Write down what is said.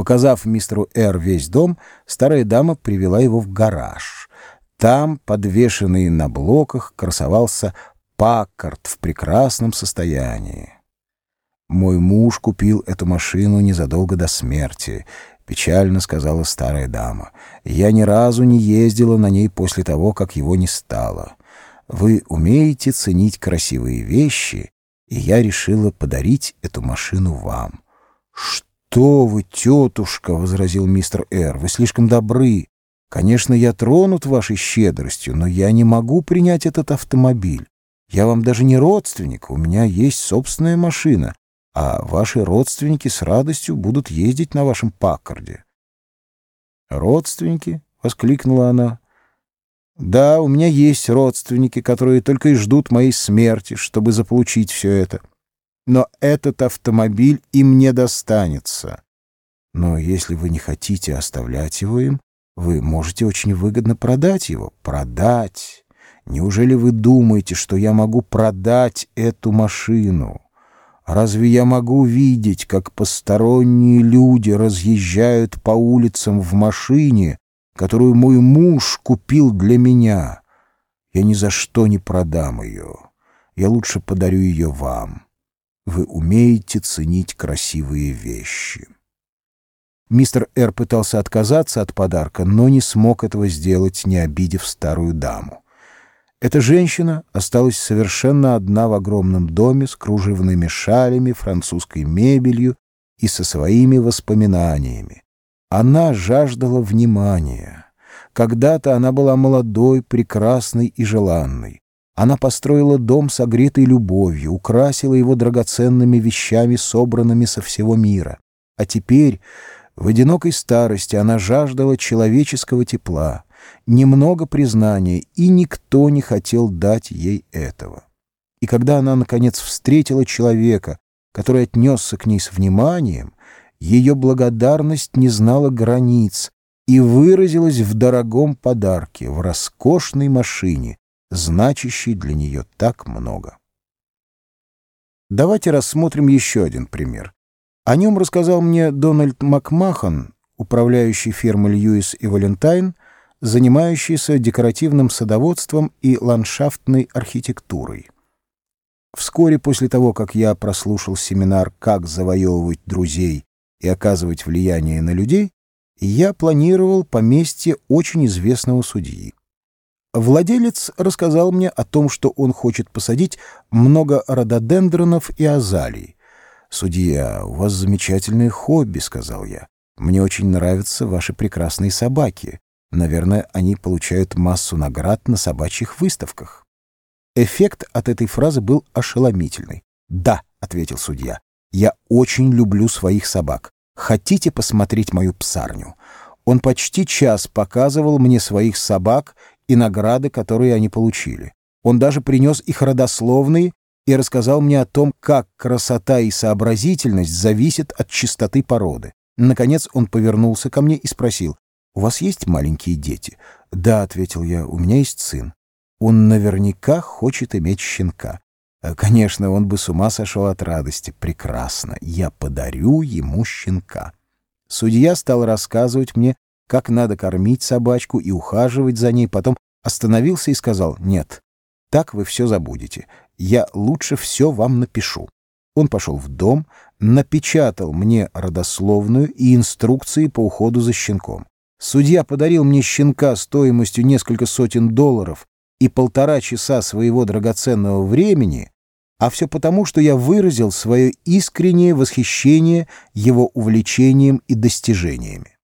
Показав мистеру Р. весь дом, старая дама привела его в гараж. Там, подвешенный на блоках, красовался Паккарт в прекрасном состоянии. «Мой муж купил эту машину незадолго до смерти», — печально сказала старая дама. «Я ни разу не ездила на ней после того, как его не стало. Вы умеете ценить красивые вещи, и я решила подарить эту машину вам». «Что вы, тетушка!» — возразил мистер Р. «Вы слишком добры. Конечно, я тронут вашей щедростью, но я не могу принять этот автомобиль. Я вам даже не родственник, у меня есть собственная машина, а ваши родственники с радостью будут ездить на вашем Паккарде». «Родственники?» — воскликнула она. «Да, у меня есть родственники, которые только и ждут моей смерти, чтобы заполучить все это. Но этот автомобиль им не достанется. Но если вы не хотите оставлять его им, вы можете очень выгодно продать его. Продать! Неужели вы думаете, что я могу продать эту машину?» Разве я могу видеть, как посторонние люди разъезжают по улицам в машине, которую мой муж купил для меня? Я ни за что не продам ее. Я лучше подарю ее вам. Вы умеете ценить красивые вещи. Мистер Р. пытался отказаться от подарка, но не смог этого сделать, не обидев старую даму. Эта женщина осталась совершенно одна в огромном доме с кружевными шалями, французской мебелью и со своими воспоминаниями. Она жаждала внимания. Когда-то она была молодой, прекрасной и желанной. Она построила дом, согретый любовью, украсила его драгоценными вещами, собранными со всего мира. А теперь, в одинокой старости, она жаждала человеческого тепла — немного признания, и никто не хотел дать ей этого. И когда она, наконец, встретила человека, который отнесся к ней с вниманием, ее благодарность не знала границ и выразилась в дорогом подарке, в роскошной машине, значащей для нее так много. Давайте рассмотрим еще один пример. О нем рассказал мне Дональд Макмахан, управляющий фермой Льюис и Валентайн, занимающийся декоративным садоводством и ландшафтной архитектурой. Вскоре после того, как я прослушал семинар «Как завоевывать друзей и оказывать влияние на людей», я планировал поместье очень известного судьи. Владелец рассказал мне о том, что он хочет посадить много рододендронов и азалий. «Судья, у вас замечательное хобби», — сказал я. «Мне очень нравятся ваши прекрасные собаки. Наверное, они получают массу наград на собачьих выставках. Эффект от этой фразы был ошеломительный. «Да», — ответил судья, — «я очень люблю своих собак. Хотите посмотреть мою псарню?» Он почти час показывал мне своих собак и награды, которые они получили. Он даже принес их родословные и рассказал мне о том, как красота и сообразительность зависят от чистоты породы. Наконец он повернулся ко мне и спросил, «У вас есть маленькие дети?» «Да», — ответил я, — «у меня есть сын. Он наверняка хочет иметь щенка. Э, конечно, он бы с ума сошел от радости. Прекрасно. Я подарю ему щенка». Судья стал рассказывать мне, как надо кормить собачку и ухаживать за ней, потом остановился и сказал «Нет, так вы все забудете. Я лучше все вам напишу». Он пошел в дом, напечатал мне родословную и инструкции по уходу за щенком. Судья подарил мне щенка стоимостью несколько сотен долларов и полтора часа своего драгоценного времени, а все потому, что я выразил свое искреннее восхищение его увлечением и достижениями.